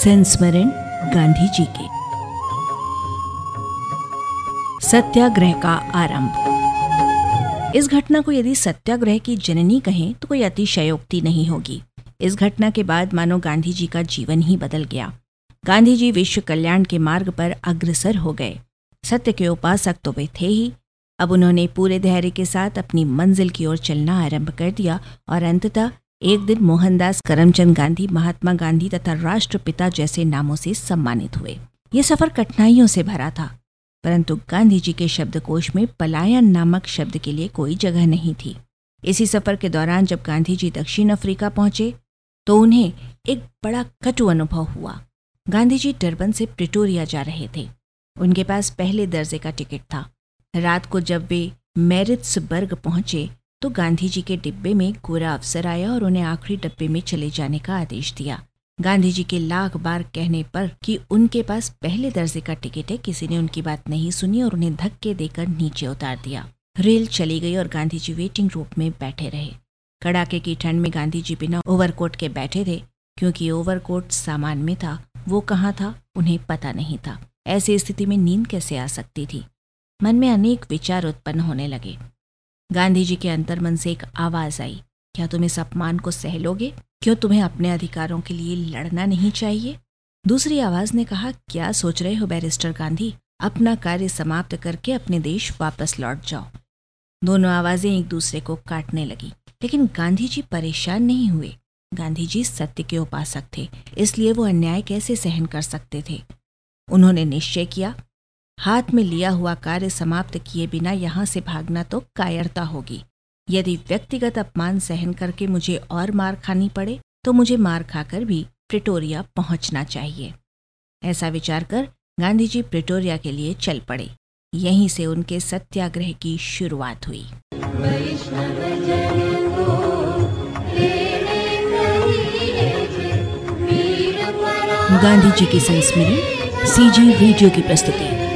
संस्मरण गांधी जी के। सत्याग्रह का आरंभ। इस घटना को यदि सत्याग्रह की जननी कहें तो कोई अतिशयोक्ति नहीं होगी। इस घटना के बाद मानो गांधी जी का जीवन ही बदल गया। गांधी जी विश्व कल्याण के मार्ग पर अग्रसर हो गए। सत्य के उपासक तो वे थे ही। अब उन्होंने पूरे धैर्य के साथ अपनी मंजिल की ओर चलना आरंभ कर दिया और अंततः एक दिन मोहनदास करमचंद गांधी, महात्मा गांधी तथा राष्ट्रपिता जैसे नामों से सम्मानित हुए। ये सफ़र कठिनाइयों से भरा था, परंतु गांधी जी के शब्दकोश में पलायन नामक शब्द के लिए कोई जगह नहीं थी। इसी सफ़र के दौरान जब गांधी जी दक्षिण अफ्रीका पहुँचे तो उन्हें एक बड़ा कटु अनुभव हुआ। गांधी जी डरबन से प्रिटोरिया जा रहे थे। उनके पास पहले दर्जे का टिकट था। रात को जब वे मैरिट्सबर्ग पहुँचे तो गांधी जी के डिब्बे में गोरा अफसर आया और उन्हें आखिरी डिब्बे में चले जाने का आदेश दिया। गांधी जी के लाख बार कहने पर कि उनके पास पहले दर्जे का टिकट है, किसी ने उनकी बात नहीं सुनी और उन्हें धक्के देकर नीचे उतार दिया। रेल चली गई और गांधी जी वेटिंग रूम में बैठे रहे। कड़ाके की ठंड में गांधी जी बिना ओवरकोट के बैठे थे, क्योंकि ओवरकोट सामान में था, वो कहाँ था, उन्हें पता नहीं था। ऐसी स्थिति में नींद कैसे आ सकती थी? मन में अनेक विचार उत्पन्न होने लगे। गांधी जी के अंतर्मन से एक आवाज़ आई। क्या तुम इस अपमान को सह लोगे क्यों तुम्हें अपने अधिकारों के लिए लड़ना नहीं चाहिए? दूसरी आवाज़ ने कहा, क्या सोच रहे हो बैरिस्टर गांधी? अपना कार्य समाप्त करके अपने देश वापस लौट जाओ। दोनों आवाज़ें एक दूसरे को काटने लगी, लेकिन गांधी जी परेशान नहीं हुए। गांधी जी सत्य के उपासक थे, इसलिए वो अन्याय कैसे सहन कर सकते थे? उन्होंने निश्चय किया हाथ में लिया हुआ कार्य समाप्त किए बिना यहाँ से भागना तो कायरता होगी। यदि व्यक्तिगत अपमान सहन करके मुझे और मार खानी पड़े तो मुझे मार खाकर भी प्रिटोरिया पहुँचना चाहिए। ऐसा विचार कर गांधी जी प्रिटोरिया के लिए चल पड़े। यहीं से उनके सत्याग्रह की शुरुआत हुई। गांधी जी की संस्मरण सीजी रेडियो की प्रस्तुति।